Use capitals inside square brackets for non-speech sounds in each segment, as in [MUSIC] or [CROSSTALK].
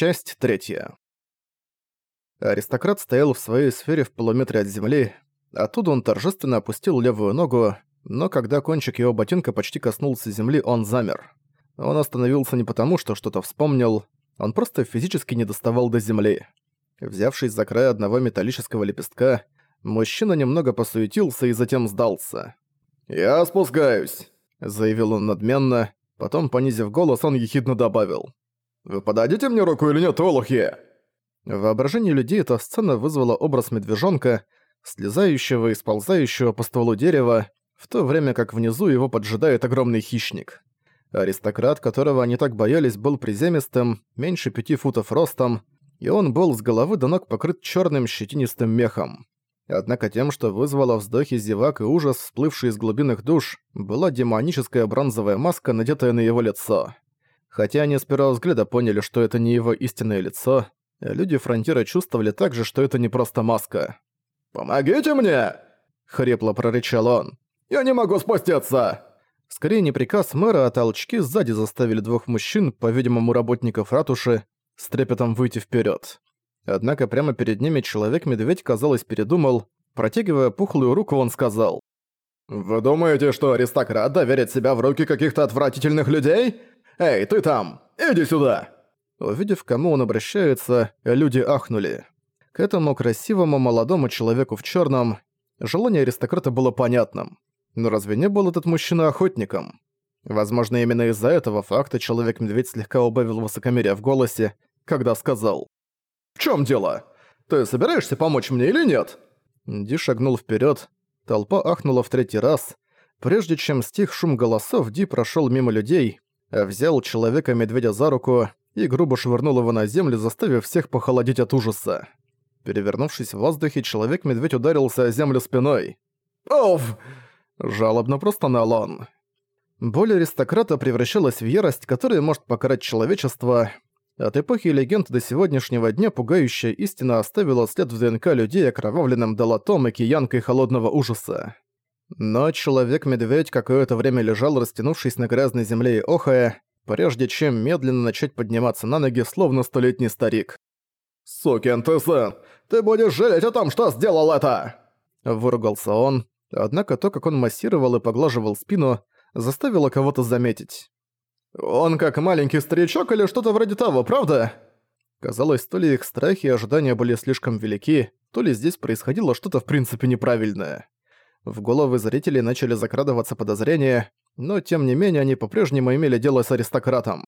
Часть третья. Аристократ стоял в своей сфере в полуметре от земли, оттуда он торжественно опустил левую ногу, но когда кончик его ботинка почти коснулся земли, он замер. Он остановился не потому, что что-то вспомнил, он просто физически не доставал до земли. Взявшись за край одного металлического лепестка, мужчина немного посуетился и затем сдался. «Я спускаюсь», — заявил он надменно, потом, понизив голос, он ехидно добавил. «Вы подадите мне руку или нет, олухи?» В воображении людей эта сцена вызвала образ медвежонка, слезающего и сползающего по стволу дерева, в то время как внизу его поджидает огромный хищник. Аристократ, которого они так боялись, был приземистым, меньше пяти футов ростом, и он был с головы до ног покрыт черным щетинистым мехом. Однако тем, что вызвало вздохи зевак и ужас, всплывший из глубинных душ, была демоническая бронзовая маска, надетая на его лицо. Хотя они с первого взгляда поняли, что это не его истинное лицо, люди Фронтира чувствовали также, что это не просто маска. «Помогите мне!» — хрипло прорычал он. «Я не могу спуститься!» Скорее не приказ мэра, а толчки сзади заставили двух мужчин, по-видимому работников ратуши, с трепетом выйти вперед. Однако прямо перед ними человек-медведь, казалось, передумал. Протягивая пухлую руку, он сказал. «Вы думаете, что аристократ доверит себя в руки каких-то отвратительных людей? Эй, ты там! Иди сюда!» Увидев, к кому он обращается, люди ахнули. К этому красивому молодому человеку в черном желание аристократа было понятным. Но разве не был этот мужчина охотником? Возможно, именно из-за этого факта Человек-медведь слегка убавил высокомерие в голосе, когда сказал «В чём дело? Ты собираешься помочь мне или нет?» Ди шагнул вперед. Толпа ахнула в третий раз. Прежде чем стих шум голосов, Ди прошел мимо людей, взял Человека-медведя за руку и грубо швырнул его на землю, заставив всех похолодеть от ужаса. Перевернувшись в воздухе, Человек-медведь ударился о землю спиной. «Оф!» Жалобно простонал он. Боль аристократа превращалась в ярость, которая может покарать человечество. От эпохи легенд до сегодняшнего дня пугающая истина оставила след в ДНК людей окровавленным долотом и киянкой холодного ужаса. Но Человек-медведь какое-то время лежал, растянувшись на грязной земле и охая, прежде чем медленно начать подниматься на ноги, словно столетний старик. «Сукин ты сын! Ты будешь жалеть о том, что сделал это!» Выругался он, Однако то, как он массировал и поглаживал спину, заставило кого-то заметить. «Он как маленький старичок или что-то вроде того, правда?» Казалось, то ли их страхи и ожидания были слишком велики, то ли здесь происходило что-то в принципе неправильное. В головы зрителей начали закрадываться подозрения, но тем не менее они по-прежнему имели дело с аристократом.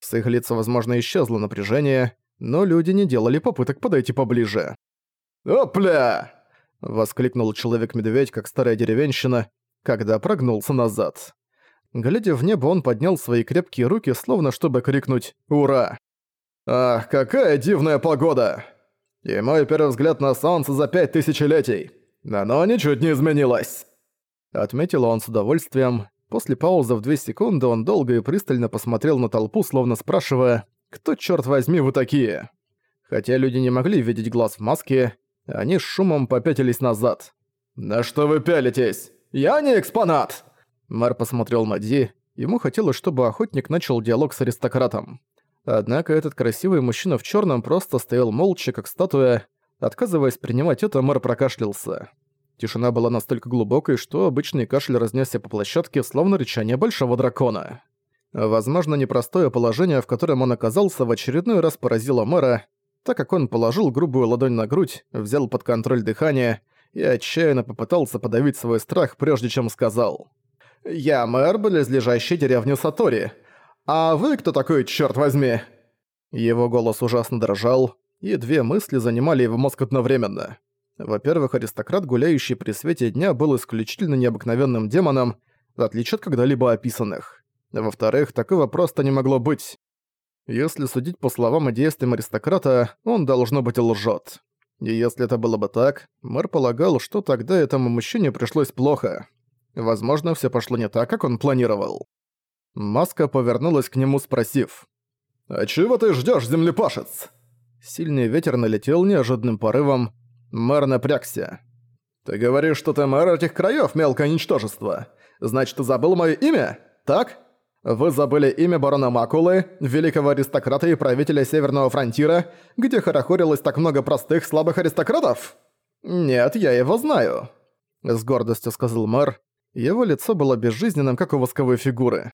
С их лица, возможно, исчезло напряжение, но люди не делали попыток подойти поближе. «Опля!» — воскликнул Человек-медведь, как старая деревенщина, когда прогнулся назад. Глядя в небо, он поднял свои крепкие руки, словно чтобы крикнуть «Ура!». «Ах, какая дивная погода!» И мой первый взгляд на солнце за пять тысячелетий. Оно ничуть не изменилось. Отметил он с удовольствием. После паузы в две секунды он долго и пристально посмотрел на толпу, словно спрашивая «Кто, черт возьми, вы такие?». Хотя люди не могли видеть глаз в маске, они с шумом попятились назад. «На что вы пялитесь? Я не экспонат!» Мэр посмотрел на Ди. Ему хотелось, чтобы охотник начал диалог с аристократом. Однако этот красивый мужчина в черном просто стоял молча, как статуя. Отказываясь принимать это, мэр прокашлялся. Тишина была настолько глубокой, что обычный кашель разнесся по площадке, словно рычание большого дракона. Возможно, непростое положение, в котором он оказался, в очередной раз поразило мэра, так как он положил грубую ладонь на грудь, взял под контроль дыхание и отчаянно попытался подавить свой страх, прежде чем сказал. «Я мэр близлежащей деревни Сатори. А вы кто такой, черт возьми?» Его голос ужасно дрожал, и две мысли занимали его мозг одновременно. Во-первых, аристократ, гуляющий при свете дня, был исключительно необыкновенным демоном, в отличие от когда-либо описанных. Во-вторых, такого просто не могло быть. Если судить по словам и действиям аристократа, он, должно быть, лжет. И если это было бы так, мэр полагал, что тогда этому мужчине пришлось плохо. Возможно, все пошло не так, как он планировал. Маска повернулась к нему, спросив. «А чего ты ждёшь, землепашец?» Сильный ветер налетел неожиданным порывом. Мэр напрягся. «Ты говоришь, что ты мэр этих краёв, мелкое ничтожество. Значит, ты забыл моё имя? Так?» Вы забыли имя барона Макулы, великого аристократа и правителя Северного Фронтира, где хорохорилось так много простых, слабых аристократов? Нет, я его знаю. С гордостью сказал мэр. Его лицо было безжизненным, как у восковой фигуры.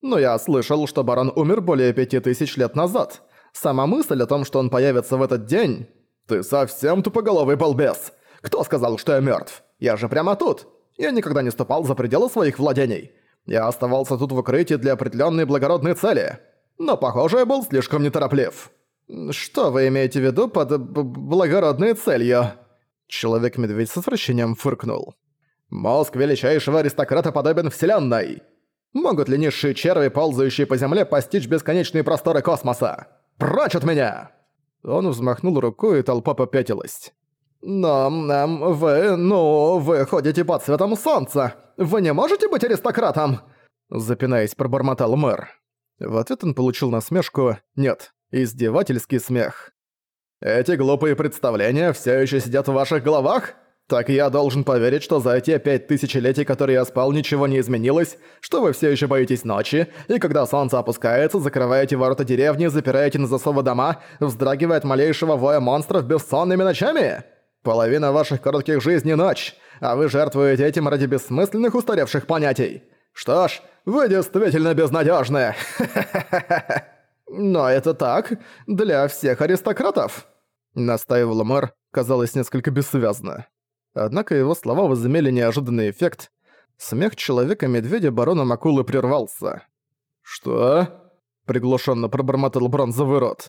Но я слышал, что барон умер более пяти тысяч лет назад. Сама мысль о том, что он появится в этот день... Ты совсем тупоголовый балбес. Кто сказал, что я мертв? Я же прямо тут. Я никогда не ступал за пределы своих владений. Я оставался тут в укрытии для определенной благородной цели. Но, похоже, я был слишком нетороплив. Что вы имеете в виду под благородной целью? Человек-медведь с отвращением фыркнул. Мозг величайшего аристократа подобен вселенной. Могут ли низшие черви, ползающие по земле, постичь бесконечные просторы космоса? Прочь от меня!» Он взмахнул рукой, и толпа попятилась. «Но, эм, вы, ну, вы ходите под светом солнца. Вы не можете быть аристократом?» Запинаясь, пробормотал мэр. В ответ он получил насмешку, нет, издевательский смех. «Эти глупые представления все еще сидят в ваших головах? Так я должен поверить, что за эти пять тысячелетий, которые я спал, ничего не изменилось, что вы все еще боитесь ночи, и когда солнце опускается, закрываете ворота деревни, запираете на засовы дома, вздрагивая от малейшего воя монстров бессонными ночами? Половина ваших коротких жизней – ночь, а вы жертвуете этим ради бессмысленных устаревших понятий. Что ж, вы действительно безнадежны. [LAUGHS] Но это так для всех аристократов, настаивал мэр, казалось несколько бессвязно. Однако его слова возымели неожиданный эффект. Смех человека-медведя барона Макулы прервался. «Что?» – приглушенно пробормотал бронзовый рот.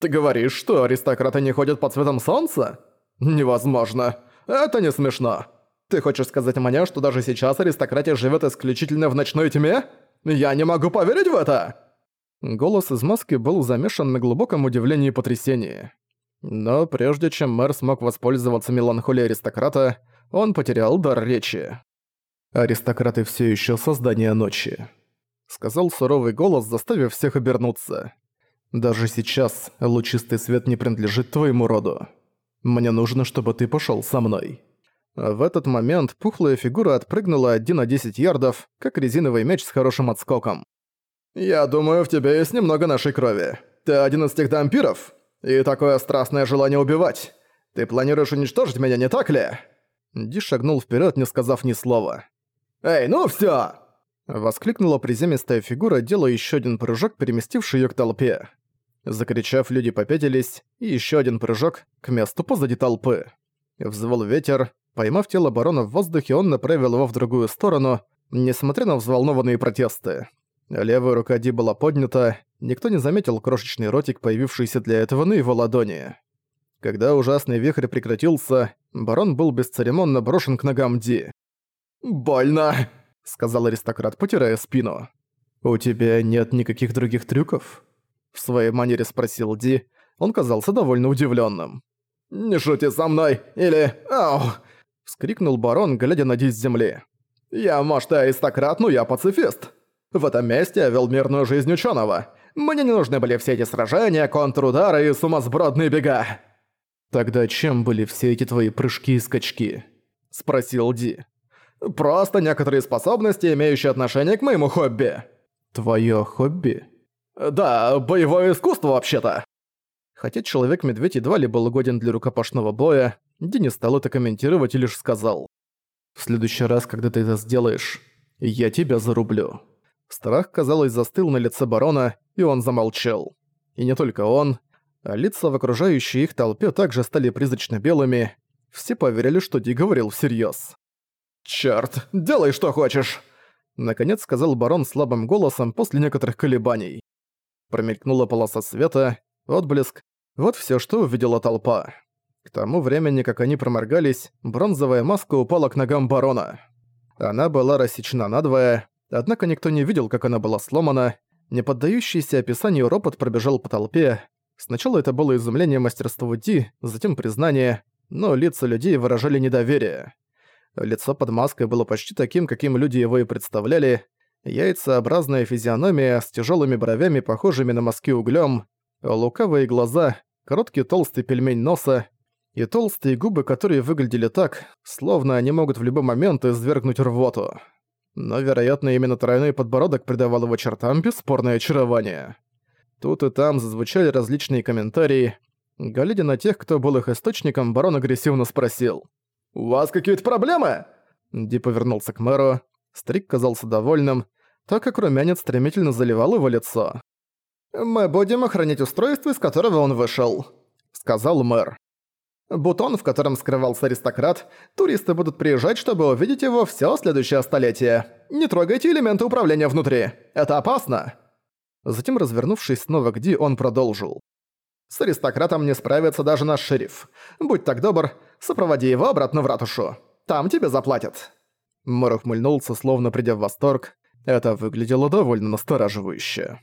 «Ты говоришь, что аристократы не ходят под цветом солнца? Невозможно. Это не смешно. Ты хочешь сказать мне, что даже сейчас аристократия живет исключительно в ночной тьме? Я не могу поверить в это!» Голос из маски был замешан на глубоком удивлении и потрясении. Но прежде чем мэр смог воспользоваться меланхолией аристократа, он потерял дар речи. «Аристократы все еще создание ночи», — сказал суровый голос, заставив всех обернуться. «Даже сейчас лучистый свет не принадлежит твоему роду. Мне нужно, чтобы ты пошел со мной». В этот момент пухлая фигура отпрыгнула один на 10 ярдов, как резиновый мяч с хорошим отскоком. «Я думаю, в тебе есть немного нашей крови. Ты один из тех дампиров?» И такое страстное желание убивать. Ты планируешь уничтожить меня, не так ли?» Ди шагнул вперед, не сказав ни слова. «Эй, ну всё!» Воскликнула приземистая фигура, делая еще один прыжок, переместивший ее к толпе. Закричав, люди попятились, и еще один прыжок к месту позади толпы. Взвыл ветер. Поймав тело барона в воздухе, он направил его в другую сторону, несмотря на взволнованные протесты. Левая рука Ди была поднята, никто не заметил крошечный ротик, появившийся для этого на его ладони. Когда ужасный вихрь прекратился, барон был бесцеремонно брошен к ногам Ди. «Больно!» — сказал аристократ, потирая спину. «У тебя нет никаких других трюков?» В своей манере спросил Ди. Он казался довольно удивленным. «Не шути со мной! Или... Ау!» — вскрикнул барон, глядя на Ди с земли. «Я, может, и аристократ, но я пацифист!» В этом месте я вел мирную жизнь ученого. Мне не нужны были все эти сражения, контрудары и сумасбродные бега». «Тогда чем были все эти твои прыжки и скачки?» – спросил Ди. «Просто некоторые способности, имеющие отношение к моему хобби». «Твоё хобби?» «Да, боевое искусство вообще-то». Хотя Человек-медведь едва ли был годен для рукопашного боя, Ди не стал это комментировать и лишь сказал. «В следующий раз, когда ты это сделаешь, я тебя зарублю». Страх, казалось, застыл на лице барона, и он замолчал. И не только он, а лица в окружающей их толпе также стали призрачно белыми. Все поверили, что Ди говорил всерьез. «Чёрт, делай что хочешь!» Наконец сказал барон слабым голосом после некоторых колебаний. Промелькнула полоса света, отблеск. Вот все, что увидела толпа. К тому времени, как они проморгались, бронзовая маска упала к ногам барона. Она была рассечена надвое, Однако никто не видел, как она была сломана. Не поддающийся описанию ропот пробежал по толпе. Сначала это было изумление мастерству Ди, затем признание, но лица людей выражали недоверие. Лицо под маской было почти таким, каким люди его и представляли. Яйцеобразная физиономия с тяжелыми бровями, похожими на мазки углем, лукавые глаза, короткий толстый пельмень носа и толстые губы, которые выглядели так, словно они могут в любой момент извергнуть рвоту. Но, вероятно, именно тройной подбородок придавал его чертам бесспорное очарование. Тут и там зазвучали различные комментарии. Глядя на тех, кто был их источником, барон агрессивно спросил. «У вас какие-то проблемы?» Ди повернулся к мэру. Стрик казался довольным, так как румянец стремительно заливал его лицо. «Мы будем охранять устройство, из которого он вышел», — сказал мэр. «Бутон, в котором скрывался аристократ, туристы будут приезжать, чтобы увидеть его все следующее столетие. Не трогайте элементы управления внутри. Это опасно!» Затем, развернувшись снова к Ди, он продолжил. «С аристократом не справится даже наш шериф. Будь так добр, сопроводи его обратно в ратушу. Там тебе заплатят». Мэр ухмыльнулся, словно придя в восторг. Это выглядело довольно настораживающе.